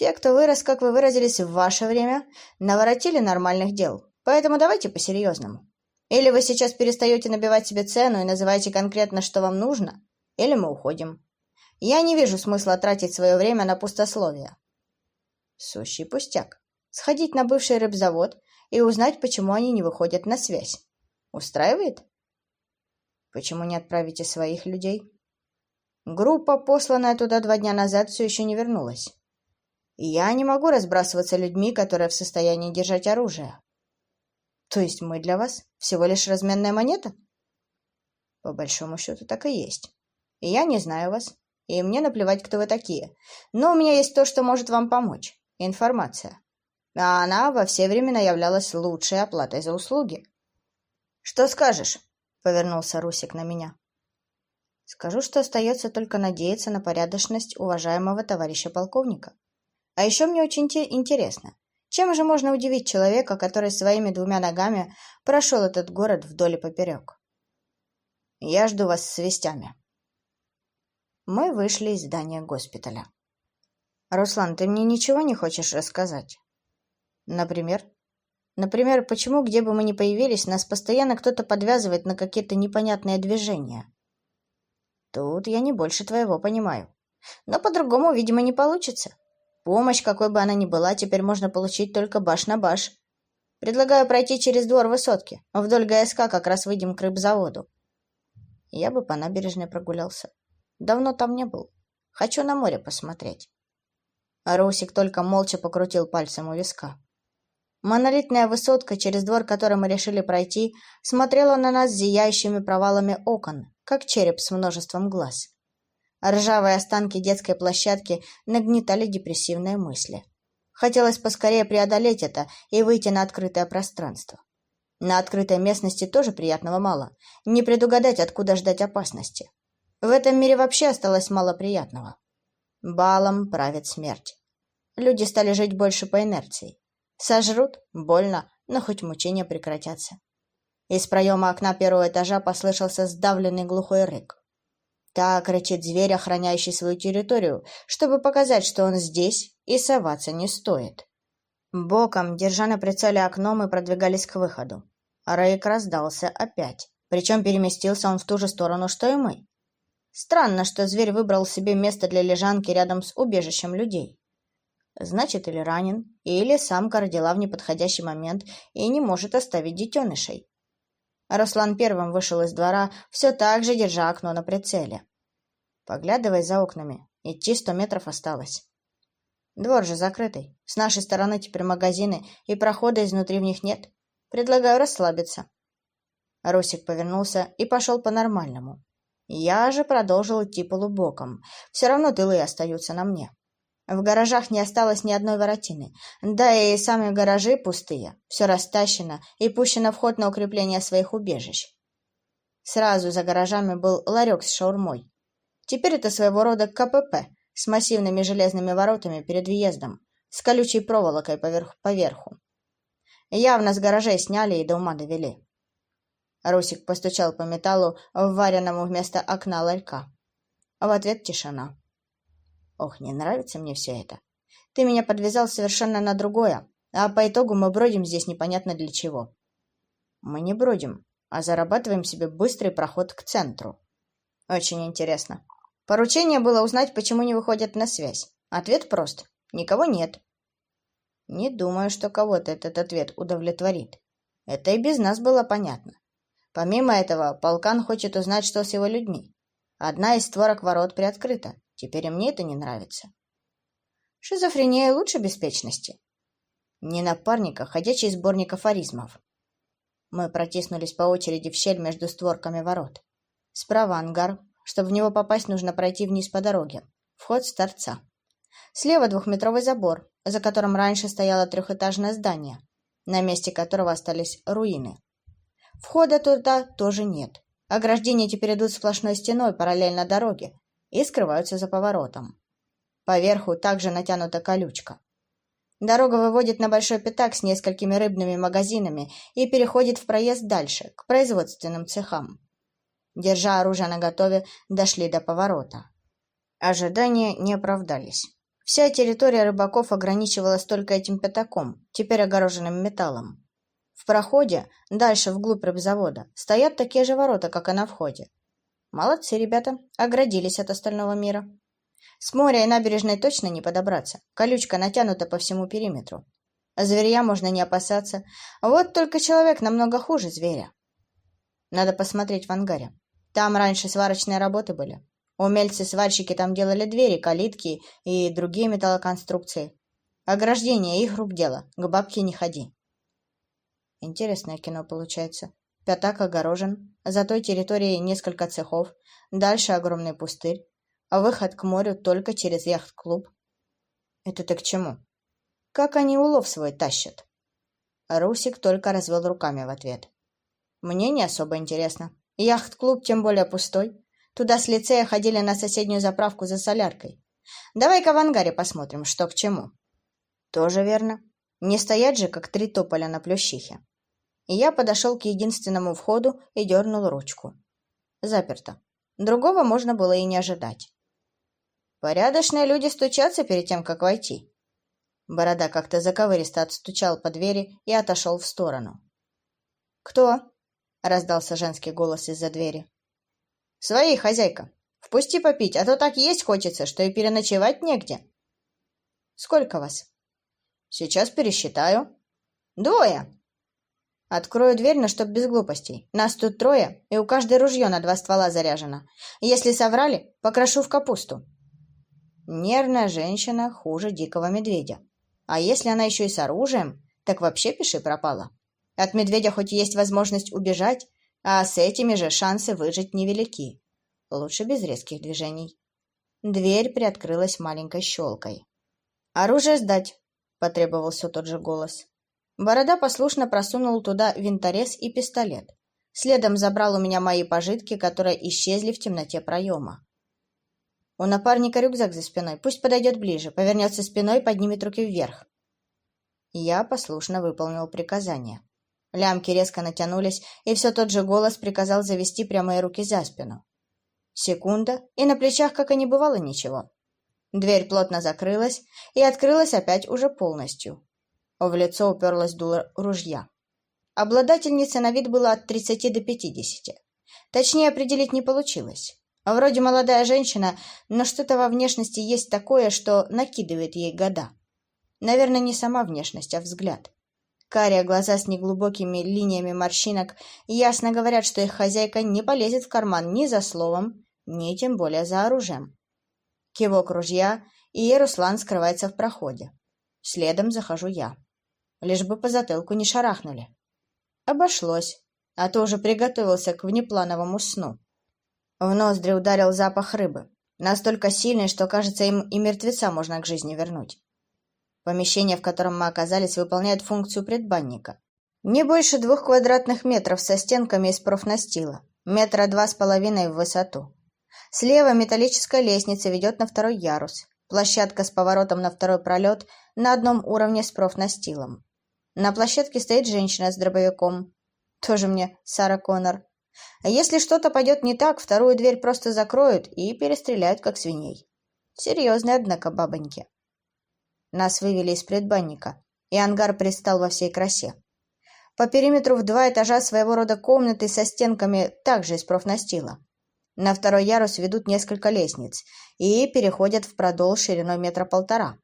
Те, кто вырос, как вы выразились, в ваше время, наворотили нормальных дел. Поэтому давайте по-серьезному. Или вы сейчас перестаете набивать себе цену и называете конкретно, что вам нужно, или мы уходим. Я не вижу смысла тратить свое время на пустословие. Сущий пустяк. Сходить на бывший рыбзавод и узнать, почему они не выходят на связь. Устраивает? Почему не отправите своих людей? Группа, посланная туда два дня назад, все еще не вернулась. Я не могу разбрасываться людьми, которые в состоянии держать оружие. То есть мы для вас всего лишь разменная монета? По большому счету так и есть. Я не знаю вас, и мне наплевать, кто вы такие. Но у меня есть то, что может вам помочь. Информация. А она во все времена являлась лучшей оплатой за услуги. «Что скажешь?» — повернулся Русик на меня. «Скажу, что остается только надеяться на порядочность уважаемого товарища полковника. А еще мне очень интересно, чем же можно удивить человека, который своими двумя ногами прошел этот город вдоль и поперек? Я жду вас с вестями». Мы вышли из здания госпиталя. «Руслан, ты мне ничего не хочешь рассказать?» «Например?» Например, почему, где бы мы ни появились, нас постоянно кто-то подвязывает на какие-то непонятные движения? Тут я не больше твоего понимаю. Но по-другому, видимо, не получится. Помощь, какой бы она ни была, теперь можно получить только баш на баш. Предлагаю пройти через двор высотки. Вдоль ГСК как раз выйдем к рыбзаводу. Я бы по набережной прогулялся. Давно там не был. Хочу на море посмотреть. Русик только молча покрутил пальцем у виска. Монолитная высотка, через двор которой мы решили пройти, смотрела на нас зияющими провалами окон, как череп с множеством глаз. Ржавые останки детской площадки нагнетали депрессивные мысли. Хотелось поскорее преодолеть это и выйти на открытое пространство. На открытой местности тоже приятного мало. Не предугадать, откуда ждать опасности. В этом мире вообще осталось мало приятного. Балом правит смерть. Люди стали жить больше по инерции. Сожрут? Больно, но хоть мучения прекратятся. Из проема окна первого этажа послышался сдавленный глухой рык. Так рычит зверь, охраняющий свою территорию, чтобы показать, что он здесь и соваться не стоит. Боком, держа на прицеле окно, мы продвигались к выходу. Рейк раздался опять, причем переместился он в ту же сторону, что и мы. Странно, что зверь выбрал себе место для лежанки рядом с убежищем людей. Значит, или ранен, или самка родила в неподходящий момент и не может оставить детенышей. Руслан первым вышел из двора, все так же держа окно на прицеле. Поглядывай за окнами. Идти сто метров осталось. Двор же закрытый. С нашей стороны теперь магазины, и прохода изнутри в них нет. Предлагаю расслабиться. Русик повернулся и пошел по-нормальному. Я же продолжил идти полубоком. Все равно тылы остаются на мне. В гаражах не осталось ни одной воротины. Да и сами гаражи пустые. Все растащено и пущено в ход на укрепление своих убежищ. Сразу за гаражами был ларек с шаурмой. Теперь это своего рода КПП с массивными железными воротами перед въездом, с колючей проволокой поверх, поверху. Явно с гаражей сняли и до ума довели. Русик постучал по металлу, вваренному вместо окна ларька. В ответ тишина. Ох, не нравится мне все это. Ты меня подвязал совершенно на другое, а по итогу мы бродим здесь непонятно для чего. Мы не бродим, а зарабатываем себе быстрый проход к центру. Очень интересно. Поручение было узнать, почему не выходят на связь. Ответ прост. Никого нет. Не думаю, что кого-то этот ответ удовлетворит. Это и без нас было понятно. Помимо этого, полкан хочет узнать, что с его людьми. Одна из створок ворот приоткрыта. Теперь и мне это не нравится. Шизофрения лучше беспечности. Не напарник, а ходячий сборник афоризмов. Мы протиснулись по очереди в щель между створками ворот. Справа ангар. Чтобы в него попасть, нужно пройти вниз по дороге. Вход с торца. Слева двухметровый забор, за которым раньше стояло трехэтажное здание, на месте которого остались руины. Входа туда тоже нет. Ограждения теперь идут сплошной стеной параллельно дороге, и скрываются за поворотом. Поверху также натянута колючка. Дорога выводит на большой пятак с несколькими рыбными магазинами и переходит в проезд дальше, к производственным цехам. Держа оружие наготове, дошли до поворота. Ожидания не оправдались. Вся территория рыбаков ограничивалась только этим пятаком, теперь огороженным металлом. В проходе, дальше вглубь рыбзавода, стоят такие же ворота, как и на входе. Молодцы ребята, оградились от остального мира. С моря и набережной точно не подобраться. Колючка натянута по всему периметру. Зверя можно не опасаться. Вот только человек намного хуже зверя. Надо посмотреть в ангаре. Там раньше сварочные работы были. Умельцы-сварщики там делали двери, калитки и другие металлоконструкции. Ограждение их рук дело, к бабке не ходи. Интересное кино получается. Пятак огорожен, за той территорией несколько цехов, дальше огромный пустырь, а выход к морю только через яхт-клуб. Это ты к чему? Как они улов свой тащат? Русик только развел руками в ответ. Мне не особо интересно. Яхт-клуб тем более пустой. Туда с лицея ходили на соседнюю заправку за соляркой. Давай-ка в ангаре посмотрим, что к чему. Тоже верно. Не стоять же, как три тополя на плющихе. Я подошел к единственному входу и дернул ручку. Заперто. Другого можно было и не ожидать. Порядочные люди стучатся перед тем, как войти. Борода как-то заковыристо отстучал по двери и отошел в сторону. «Кто?» — раздался женский голос из-за двери. «Свои, хозяйка. Впусти попить, а то так есть хочется, что и переночевать негде». «Сколько вас?» «Сейчас пересчитаю». «Двое». «Открою дверь, но чтоб без глупостей. Нас тут трое, и у каждой ружье на два ствола заряжено. Если соврали, покрошу в капусту». Нервная женщина хуже дикого медведя. А если она еще и с оружием, так вообще пиши пропала. От медведя хоть есть возможность убежать, а с этими же шансы выжить невелики. Лучше без резких движений. Дверь приоткрылась маленькой щелкой. «Оружие сдать!» — потребовал все тот же голос. Борода послушно просунул туда винторез и пистолет. Следом забрал у меня мои пожитки, которые исчезли в темноте проема. У напарника рюкзак за спиной. Пусть подойдет ближе, повернется спиной и поднимет руки вверх. Я послушно выполнил приказание. Лямки резко натянулись, и все тот же голос приказал завести прямые руки за спину. Секунда, и на плечах, как и не бывало, ничего. Дверь плотно закрылась и открылась опять уже полностью. В лицо уперлась дуло ружья. Обладательница на вид была от 30 до 50. Точнее определить не получилось. Вроде молодая женщина, но что-то во внешности есть такое, что накидывает ей года. Наверное, не сама внешность, а взгляд. Карие глаза с неглубокими линиями морщинок ясно говорят, что их хозяйка не полезет в карман ни за словом, ни тем более за оружием. Кивок ружья, и Руслан скрывается в проходе. Следом захожу я. Лишь бы по затылку не шарахнули. Обошлось, а то уже приготовился к внеплановому сну. В ноздри ударил запах рыбы, настолько сильный, что, кажется, им и мертвеца можно к жизни вернуть. Помещение, в котором мы оказались, выполняет функцию предбанника. Не больше двух квадратных метров со стенками из профнастила, метра два с половиной в высоту. Слева металлическая лестница ведет на второй ярус, площадка с поворотом на второй пролет на одном уровне с профнастилом. На площадке стоит женщина с дробовиком. Тоже мне Сара Коннор. Если что-то пойдет не так, вторую дверь просто закроют и перестреляют, как свиней. Серьезные, однако, бабоньки. Нас вывели из предбанника, и ангар предстал во всей красе. По периметру в два этажа своего рода комнаты со стенками также из профнастила. На второй ярус ведут несколько лестниц и переходят в продол шириной метра полтора.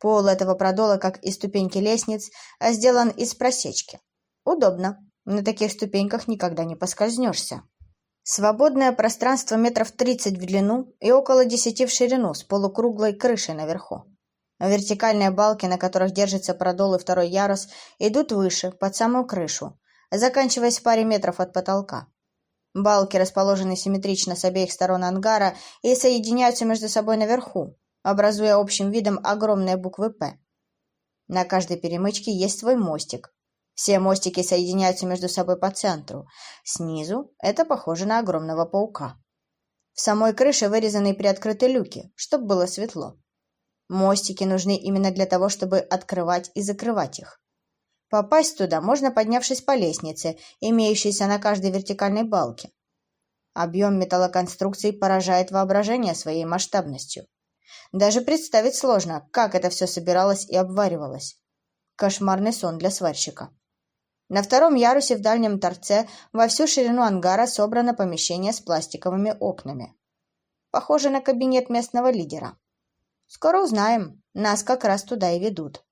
Пол этого продола, как и ступеньки лестниц, сделан из просечки. Удобно. На таких ступеньках никогда не поскользнешься. Свободное пространство метров тридцать в длину и около десяти в ширину с полукруглой крышей наверху. Вертикальные балки, на которых держится продол и второй ярус, идут выше, под самую крышу, заканчиваясь в паре метров от потолка. Балки расположены симметрично с обеих сторон ангара и соединяются между собой наверху, образуя общим видом огромные буквы «П». На каждой перемычке есть свой мостик. Все мостики соединяются между собой по центру. Снизу это похоже на огромного паука. В самой крыше вырезаны приоткрыты люки, чтобы было светло. Мостики нужны именно для того, чтобы открывать и закрывать их. Попасть туда можно, поднявшись по лестнице, имеющейся на каждой вертикальной балке. Объем металлоконструкции поражает воображение своей масштабностью. Даже представить сложно, как это все собиралось и обваривалось. Кошмарный сон для сварщика. На втором ярусе в дальнем торце во всю ширину ангара собрано помещение с пластиковыми окнами. Похоже на кабинет местного лидера. Скоро узнаем, нас как раз туда и ведут.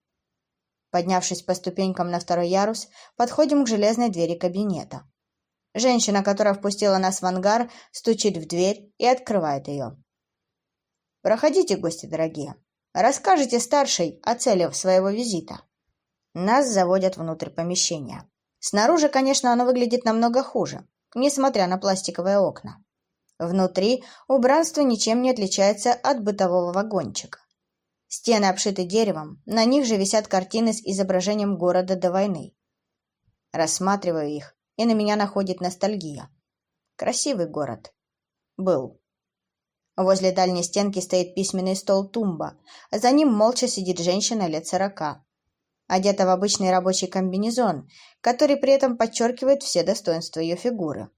Поднявшись по ступенькам на второй ярус, подходим к железной двери кабинета. Женщина, которая впустила нас в ангар, стучит в дверь и открывает ее. «Проходите, гости дорогие. Расскажите старшей о целях своего визита». Нас заводят внутрь помещения. Снаружи, конечно, оно выглядит намного хуже, несмотря на пластиковые окна. Внутри убранство ничем не отличается от бытового вагончика. Стены обшиты деревом, на них же висят картины с изображением города до войны. Рассматриваю их, и на меня находит ностальгия. Красивый город. Был. Возле дальней стенки стоит письменный стол тумба, а за ним молча сидит женщина лет сорока. Одета в обычный рабочий комбинезон, который при этом подчеркивает все достоинства ее фигуры.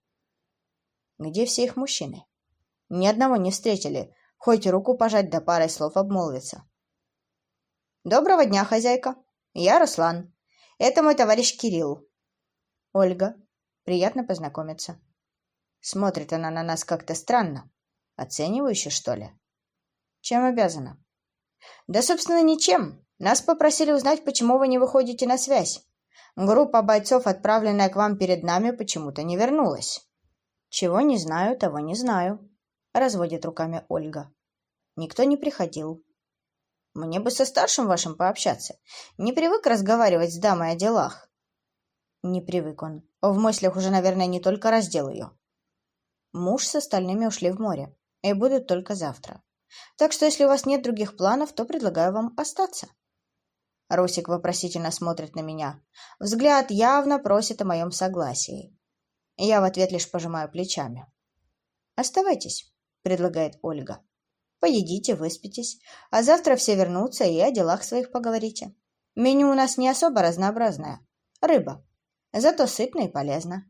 Где все их мужчины? Ни одного не встретили, хоть руку пожать да парой слов обмолвиться. «Доброго дня, хозяйка. Я Руслан. Это мой товарищ Кирилл. Ольга, Приятно познакомиться. Смотрит она на нас как-то странно. Оценивающе, что ли? Чем обязана? Да, собственно, ничем. Нас попросили узнать, почему вы не выходите на связь. Группа бойцов, отправленная к вам перед нами, почему-то не вернулась. Чего не знаю, того не знаю. Разводит руками Ольга. Никто не приходил. Мне бы со старшим вашим пообщаться. Не привык разговаривать с дамой о делах. Не привык он. В мыслях уже, наверное, не только раздел ее. Муж с остальными ушли в море и будут только завтра. Так что, если у вас нет других планов, то предлагаю вам остаться. Русик вопросительно смотрит на меня. Взгляд явно просит о моем согласии. Я в ответ лишь пожимаю плечами. «Оставайтесь», — предлагает Ольга. «Поедите, выспитесь, а завтра все вернутся и о делах своих поговорите. Меню у нас не особо разнообразное. Рыба, Зато сытно и полезно.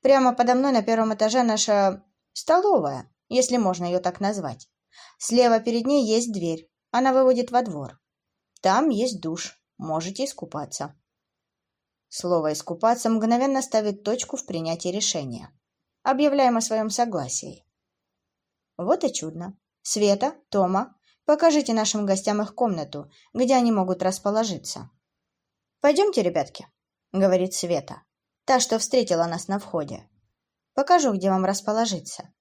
Прямо подо мной на первом этаже наша столовая, если можно ее так назвать. Слева перед ней есть дверь. Она выводит во двор. Там есть душ. Можете искупаться. Слово «искупаться» мгновенно ставит точку в принятии решения. Объявляем о своем согласии. Вот и чудно. Света, Тома, покажите нашим гостям их комнату, где они могут расположиться. Пойдемте, ребятки. — говорит Света. Та, что встретила нас на входе. Покажу, где вам расположиться.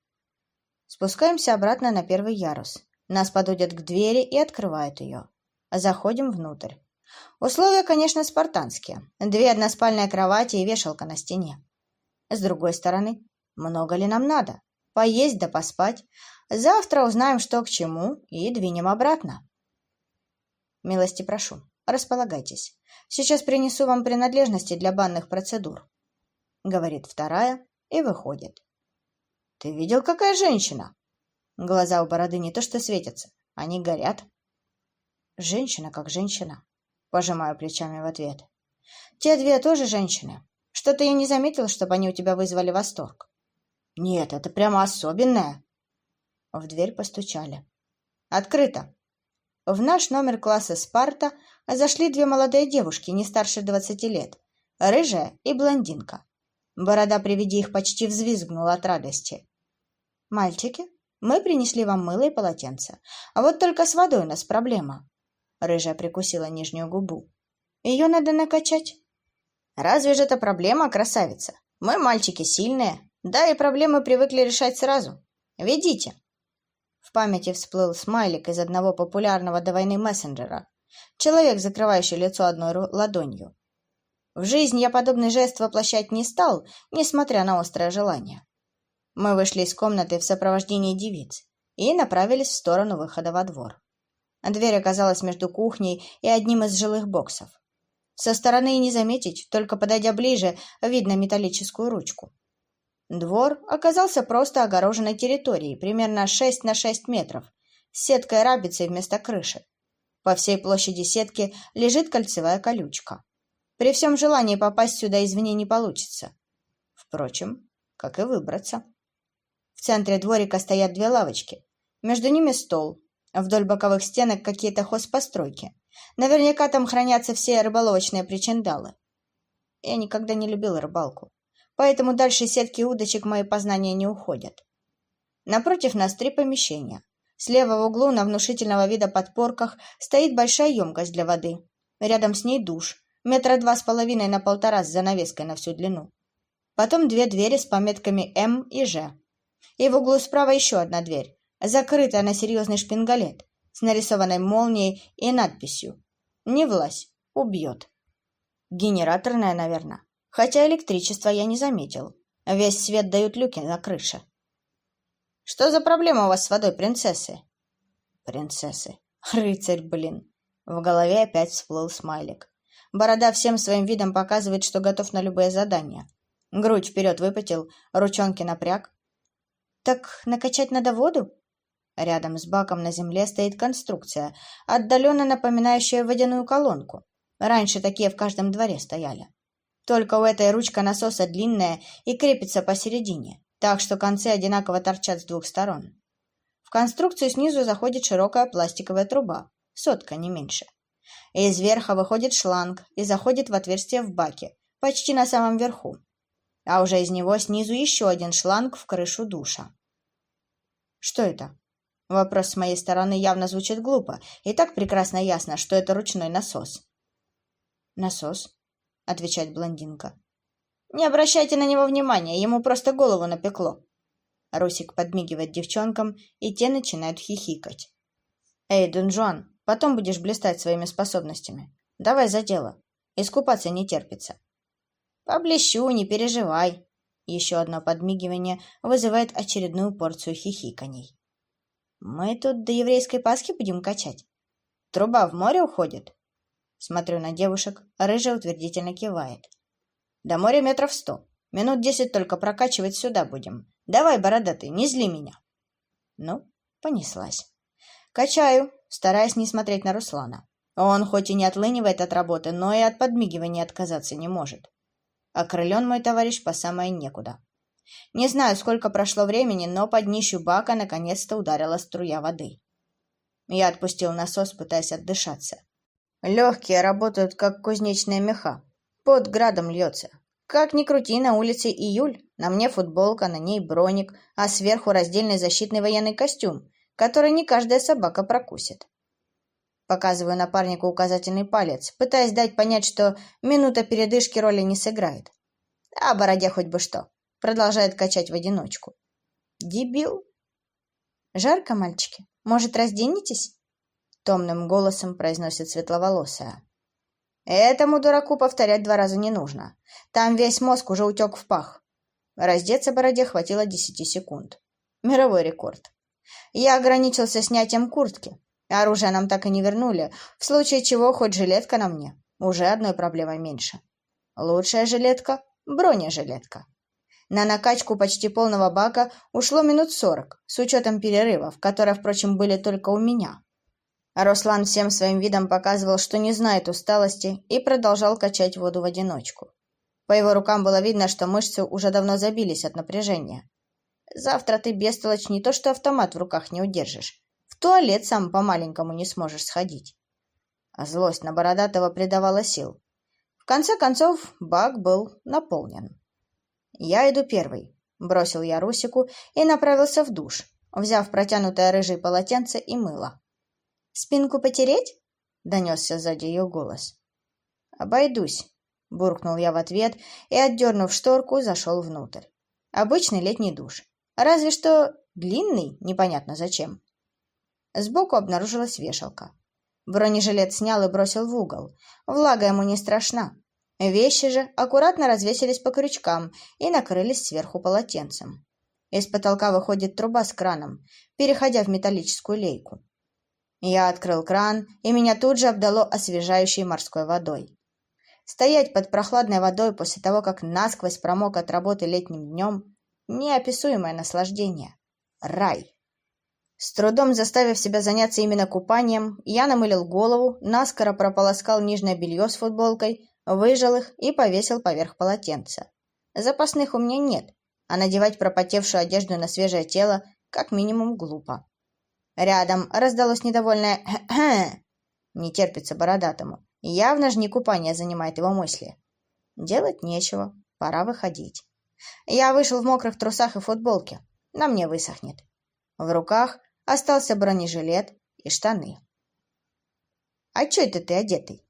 Спускаемся обратно на первый ярус. Нас подводят к двери и открывают ее. Заходим внутрь. Условия, конечно, спартанские. Две односпальные кровати и вешалка на стене. С другой стороны, много ли нам надо? Поесть да поспать. Завтра узнаем, что к чему, и двинем обратно. Милости прошу, располагайтесь. Сейчас принесу вам принадлежности для банных процедур», — говорит вторая и выходит. «Ты видел, какая женщина?» Глаза у бороды не то что светятся, они горят. «Женщина как женщина», — пожимаю плечами в ответ. «Те две тоже женщины. Что-то я не заметил, чтобы они у тебя вызвали восторг». «Нет, это прямо особенное». В дверь постучали. «Открыто». В наш номер класса «Спарта» зашли две молодые девушки, не старше двадцати лет, рыжая и блондинка. Борода при виде их почти взвизгнула от радости. «Мальчики, мы принесли вам мыло и полотенце, а вот только с водой у нас проблема». Рыжая прикусила нижнюю губу. «Ее надо накачать». «Разве же это проблема, красавица? Мы, мальчики, сильные, да и проблемы привыкли решать сразу. Ведите». В памяти всплыл смайлик из одного популярного до войны мессенджера. Человек, закрывающий лицо одной ладонью. В жизнь я подобный жест воплощать не стал, несмотря на острое желание. Мы вышли из комнаты в сопровождении девиц и направились в сторону выхода во двор. Дверь оказалась между кухней и одним из жилых боксов. Со стороны не заметить, только подойдя ближе, видно металлическую ручку. Двор оказался просто огороженной территорией, примерно 6 на 6 метров, с сеткой рабицей вместо крыши. По всей площади сетки лежит кольцевая колючка. При всем желании попасть сюда извне не получится. Впрочем, как и выбраться. В центре дворика стоят две лавочки. Между ними стол. Вдоль боковых стенок какие-то хозпостройки. Наверняка там хранятся все рыболовочные причиндалы. Я никогда не любил рыбалку, поэтому дальше сетки удочек мои познания не уходят. Напротив нас три помещения. Слева в углу на внушительного вида подпорках стоит большая емкость для воды. Рядом с ней душ, метра два с половиной на полтора с занавеской на всю длину. Потом две двери с пометками «М» и «Ж». И в углу справа еще одна дверь, закрытая на серьезный шпингалет, с нарисованной молнией и надписью «Не влазь, убьет». Генераторная, наверное. Хотя электричества я не заметил. Весь свет дают люки на крыше. Что за проблема у вас с водой, принцессы? Принцессы. Рыцарь, блин. В голове опять всплыл смайлик. Борода всем своим видом показывает, что готов на любые задания. Грудь вперед выпятил, ручонки напряг. Так накачать надо воду? Рядом с баком на земле стоит конструкция, отдаленно напоминающая водяную колонку. Раньше такие в каждом дворе стояли. Только у этой ручка насоса длинная и крепится посередине так что концы одинаково торчат с двух сторон. В конструкцию снизу заходит широкая пластиковая труба, сотка, не меньше. Из верха выходит шланг и заходит в отверстие в баке, почти на самом верху. А уже из него снизу еще один шланг в крышу душа. Что это? Вопрос с моей стороны явно звучит глупо, и так прекрасно ясно, что это ручной насос. «Насос?» — отвечает блондинка. Не обращайте на него внимания, ему просто голову напекло. Русик подмигивает девчонкам, и те начинают хихикать. Эй, Дунжуан, потом будешь блистать своими способностями. Давай за дело. Искупаться не терпится. Поблещу, не переживай. Еще одно подмигивание вызывает очередную порцию хихиканий. Мы тут до еврейской Пасхи будем качать. Труба в море уходит. Смотрю на девушек, рыжая утвердительно кивает. До моря метров сто. Минут десять только прокачивать сюда будем. Давай, бородатый, не зли меня. Ну, понеслась. Качаю, стараясь не смотреть на Руслана. Он хоть и не отлынивает от работы, но и от подмигивания отказаться не может. Окрылен мой товарищ по самое некуда. Не знаю, сколько прошло времени, но под днищу бака наконец-то ударила струя воды. Я отпустил насос, пытаясь отдышаться. Легкие работают, как кузнечные меха. Под градом льется. Как ни крути, на улице июль. На мне футболка, на ней броник, а сверху раздельный защитный военный костюм, который не каждая собака прокусит. Показываю напарнику указательный палец, пытаясь дать понять, что минута передышки роли не сыграет. А бороде хоть бы что. Продолжает качать в одиночку. Дебил. Жарко, мальчики. Может, разденетесь? Томным голосом произносит светловолосая. Этому дураку повторять два раза не нужно. Там весь мозг уже утек в пах. Раздеться бороде хватило десяти секунд. Мировой рекорд. Я ограничился снятием куртки. Оружие нам так и не вернули, в случае чего хоть жилетка на мне. Уже одной проблемой меньше. Лучшая жилетка — бронежилетка. На накачку почти полного бака ушло минут сорок, с учетом перерывов, которые, впрочем, были только у меня. Руслан всем своим видом показывал, что не знает усталости, и продолжал качать воду в одиночку. По его рукам было видно, что мышцы уже давно забились от напряжения. Завтра ты, бестолочь, не то что автомат в руках не удержишь. Туалет сам по-маленькому не сможешь сходить. А злость на Бородатого придавала сил. В конце концов, бак был наполнен. «Я иду первый», — бросил я Русику и направился в душ, взяв протянутое рыжее полотенце и мыло. «Спинку потереть?» — донесся сзади ее голос. «Обойдусь», — буркнул я в ответ и, отдернув шторку, зашел внутрь. Обычный летний душ. Разве что длинный, непонятно зачем. Сбоку обнаружилась вешалка. Бронежилет снял и бросил в угол. Влага ему не страшна. Вещи же аккуратно развесились по крючкам и накрылись сверху полотенцем. Из потолка выходит труба с краном, переходя в металлическую лейку. Я открыл кран, и меня тут же обдало освежающей морской водой. Стоять под прохладной водой после того, как насквозь промок от работы летним днем – неописуемое наслаждение. Рай. С трудом заставив себя заняться именно купанием, я намылил голову, наскоро прополоскал нижнее белье с футболкой, выжал их и повесил поверх полотенца. Запасных у меня нет, а надевать пропотевшую одежду на свежее тело как минимум глупо. Рядом раздалось недовольное «хэ-хэ». Не терпится бородатому. Явно же не купание занимает его мысли. Делать нечего, пора выходить. Я вышел в мокрых трусах и футболке. На мне высохнет. В руках остался бронежилет и штаны. «А чё это ты одетый?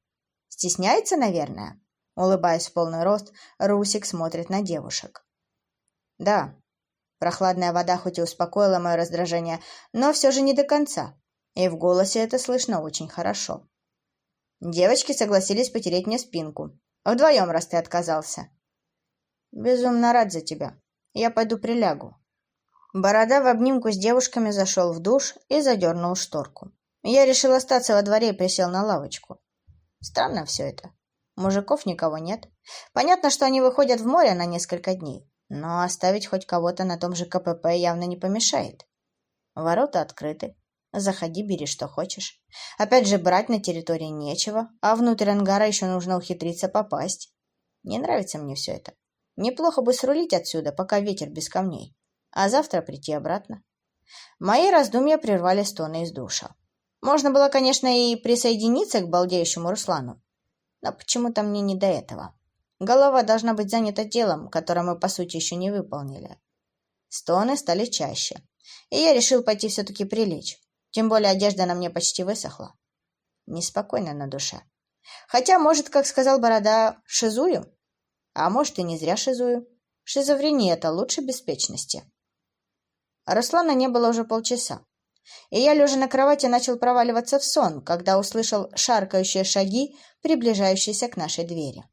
Стесняется, наверное?» Улыбаясь в полный рост, Русик смотрит на девушек. «Да». Прохладная вода хоть и успокоила мое раздражение, но все же не до конца, и в голосе это слышно очень хорошо. Девочки согласились потереть мне спинку. Вдвоем, раз ты отказался. Безумно рад за тебя. Я пойду прилягу. Борода в обнимку с девушками зашел в душ и задернул шторку. Я решил остаться во дворе и присел на лавочку. Странно все это. Мужиков никого нет. Понятно, что они выходят в море на несколько дней, но оставить хоть кого-то на том же КПП явно не помешает. Ворота открыты. Заходи, бери что хочешь. Опять же, брать на территории нечего, а внутрь ангара еще нужно ухитриться попасть. Не нравится мне все это. Неплохо бы срулить отсюда, пока ветер без камней, а завтра прийти обратно. Мои раздумья прервали стоны из душа. Можно было, конечно, и присоединиться к балдеющему Руслану, но почему-то мне не до этого. Голова должна быть занята делом, которое мы, по сути, еще не выполнили. Стоны стали чаще, и я решил пойти все-таки прилечь. Тем более одежда на мне почти высохла. Неспокойно на душе. Хотя, может, как сказал Борода, шизую? А может, и не зря шизую. Шизофрения — это лучше беспечности. Руслана не было уже полчаса. И я, лежа на кровати, начал проваливаться в сон, когда услышал шаркающие шаги, приближающиеся к нашей двери.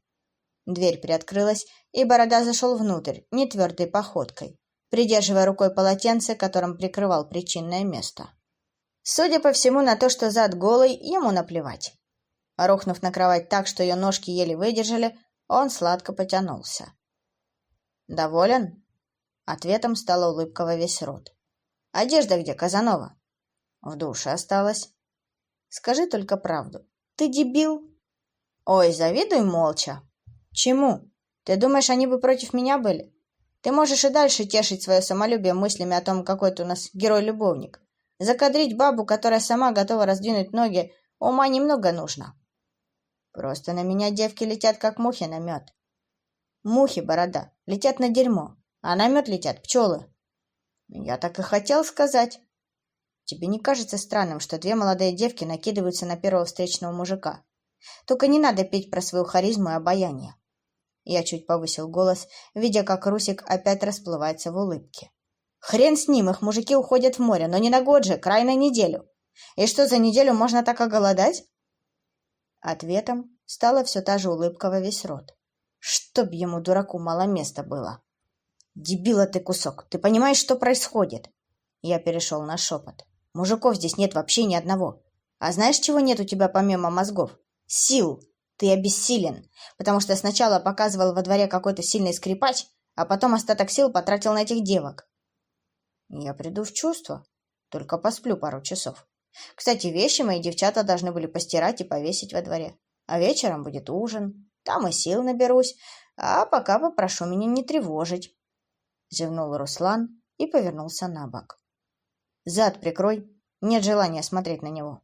Дверь приоткрылась, и Борода зашел внутрь, нетвердой походкой, придерживая рукой полотенце, которым прикрывал причинное место. Судя по всему на то, что зад голый, ему наплевать. Рухнув на кровать так, что ее ножки еле выдержали, он сладко потянулся. «Доволен?» Ответом стала улыбка во весь рот. «Одежда где, Казанова?» «В душе осталась». «Скажи только правду. Ты дебил?» «Ой, завидуй молча». «Чему? Ты думаешь, они бы против меня были? Ты можешь и дальше тешить свое самолюбие мыслями о том, какой ты у нас герой-любовник. Закадрить бабу, которая сама готова раздвинуть ноги, ума немного нужно. Просто на меня девки летят, как мухи на мед. Мухи, борода, летят на дерьмо, а на мед летят пчелы. Я так и хотел сказать. Тебе не кажется странным, что две молодые девки накидываются на первого встречного мужика? Только не надо петь про свою харизму и обаяние. Я чуть повысил голос, видя, как Русик опять расплывается в улыбке. Хрен с ним, их мужики уходят в море, но не на год же, край на неделю. И что, за неделю можно так оголодать? Ответом стала все та же улыбка во весь рот. Чтоб ему, дураку, мало места было. «Дебила ты кусок! Ты понимаешь, что происходит?» Я перешел на шепот. «Мужиков здесь нет вообще ни одного. А знаешь, чего нет у тебя помимо мозгов? Сил! Ты обессилен, потому что сначала показывал во дворе какой-то сильный скрипач, а потом остаток сил потратил на этих девок. Я приду в чувство, только посплю пару часов. Кстати, вещи мои девчата должны были постирать и повесить во дворе. А вечером будет ужин. Там и сил наберусь. А пока попрошу меня не тревожить. Зевнул Руслан и повернулся на бок. Зад прикрой. Нет желания смотреть на него.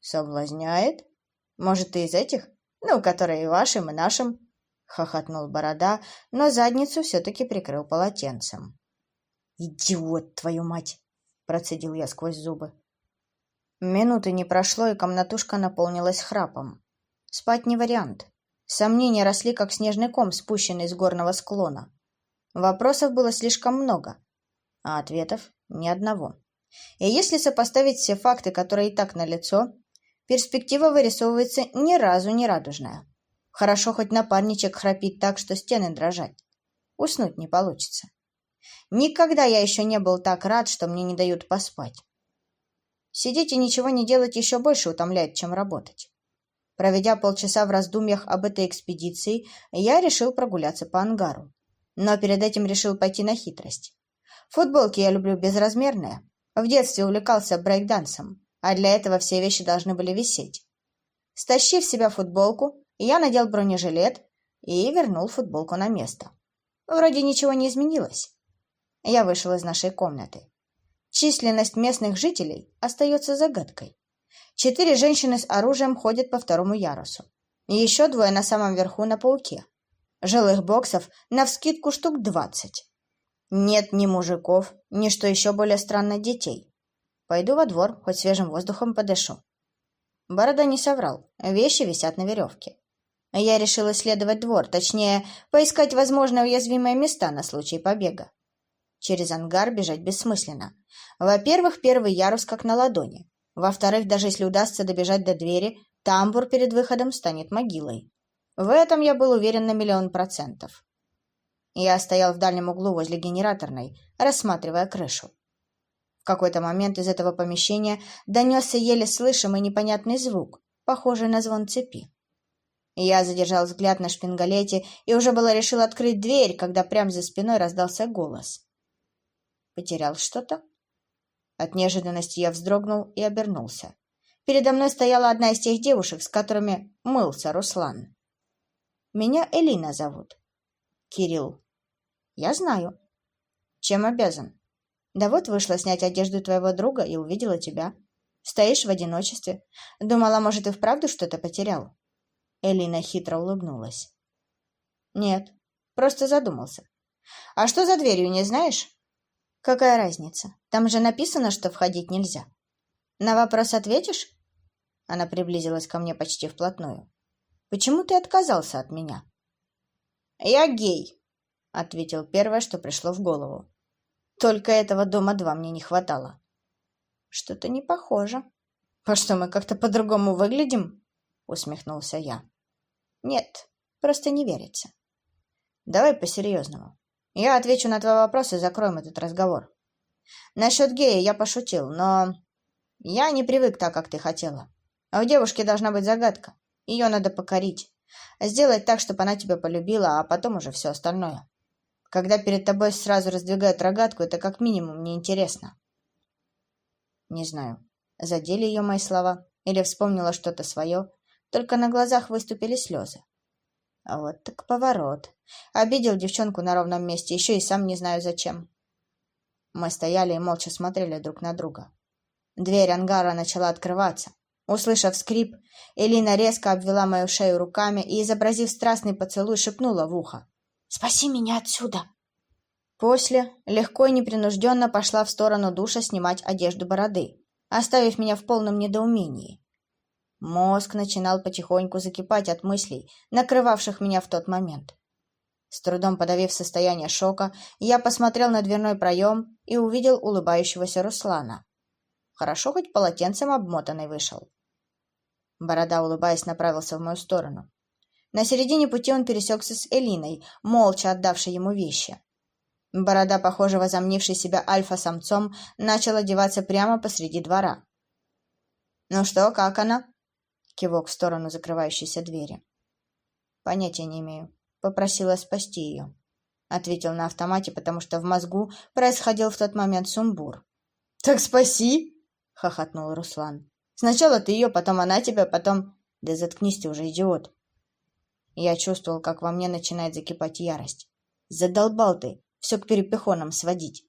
Соблазняет? Может, ты из этих? Ну, которые и вашим, и нашим. Хохотнул Борода, но задницу все-таки прикрыл полотенцем. «Идиот, твою мать!» — процедил я сквозь зубы. Минуты не прошло, и комнатушка наполнилась храпом. Спать не вариант. Сомнения росли, как снежный ком, спущенный с горного склона. Вопросов было слишком много, а ответов — ни одного. И если сопоставить все факты, которые и так налицо, перспектива вырисовывается ни разу не радужная. Хорошо, хоть напарничек храпит так, что стены дрожат. Уснуть не получится. Никогда я еще не был так рад, что мне не дают поспать. Сидеть и ничего не делать еще больше утомляет, чем работать. Проведя полчаса в раздумьях об этой экспедиции, я решил прогуляться по ангару. Но перед этим решил пойти на хитрость. Футболки я люблю безразмерные. В детстве увлекался брейкдансом, а для этого все вещи должны были висеть. Стащив себя футболку, я надел бронежилет и вернул футболку на место. Вроде ничего не изменилось. Я вышел из нашей комнаты. Численность местных жителей остается загадкой. Четыре женщины с оружием ходят по второму ярусу. Еще двое на самом верху на пауке. Жилых боксов навскидку штук двадцать. Нет ни мужиков, ни, что еще более странно, детей. Пойду во двор, хоть свежим воздухом подышу. Борода не соврал, вещи висят на веревке. Я решил исследовать двор, точнее, поискать возможно уязвимые места на случай побега. Через ангар бежать бессмысленно. Во-первых, первый ярус как на ладони. Во-вторых, даже если удастся добежать до двери, тамбур перед выходом станет могилой. В этом я был уверен на миллион процентов. Я стоял в дальнем углу возле генераторной, рассматривая крышу. В какой-то момент из этого помещения донесся еле слышимый непонятный звук, похожий на звон цепи. Я задержал взгляд на шпингалете и уже было решил открыть дверь, когда прямо за спиной раздался голос. «Потерял что-то?» От неожиданности я вздрогнул и обернулся. Передо мной стояла одна из тех девушек, с которыми мылся Руслан. «Меня Элина зовут». «Кирилл». «Я знаю». «Чем обязан?» «Да вот вышла снять одежду твоего друга и увидела тебя. Стоишь в одиночестве. Думала, может, и вправду что-то потерял». Элина хитро улыбнулась. «Нет, просто задумался. А что за дверью, не знаешь?» «Какая разница? Там же написано, что входить нельзя». «На вопрос ответишь?» Она приблизилась ко мне почти вплотную. «Почему ты отказался от меня?» «Я гей», — ответил первое, что пришло в голову. «Только этого дома два мне не хватало». «Что-то не похоже». «А что, мы как-то по-другому выглядим?» — усмехнулся я. Нет, просто не верится. Давай по-серьезному. Я отвечу на твой вопрос и закроем этот разговор. Насчет гея я пошутил, но я не привык так, как ты хотела. А у девушки должна быть загадка. Ее надо покорить. Сделать так, чтобы она тебя полюбила, а потом уже все остальное. Когда перед тобой сразу раздвигают рогатку, это как минимум неинтересно. Не знаю, задели ее мои слова или вспомнила что-то свое, только на глазах выступили слезы. А вот так поворот. Обидел девчонку на ровном месте, еще и сам не знаю зачем. Мы стояли и молча смотрели друг на друга. Дверь ангара начала открываться. Услышав скрип, Элина резко обвела мою шею руками и, изобразив страстный поцелуй, шепнула в ухо. «Спаси меня отсюда!» После легко и непринужденно пошла в сторону душа снимать одежду бороды, оставив меня в полном недоумении. Мозг начинал потихоньку закипать от мыслей, накрывавших меня в тот момент. С трудом подавив состояние шока, я посмотрел на дверной проем и увидел улыбающегося Руслана. Хорошо хоть полотенцем обмотанный вышел. Борода, улыбаясь, направился в мою сторону. На середине пути он пересекся с Элиной, молча отдавшей ему вещи. Борода, похоже, возомнивший себя альфа-самцом, начал одеваться прямо посреди двора. «Ну что, как она?» Кивок в сторону закрывающейся двери. Понятия не имею. Попросила спасти ее. Ответил на автомате, потому что в мозгу происходил в тот момент сумбур. «Так спаси!» — хохотнул Руслан. «Сначала ты ее, потом она тебя, потом...» «Да заткнись ты уже, идиот!» Я чувствовал, как во мне начинает закипать ярость. «Задолбал ты! Все к перепихонам сводить!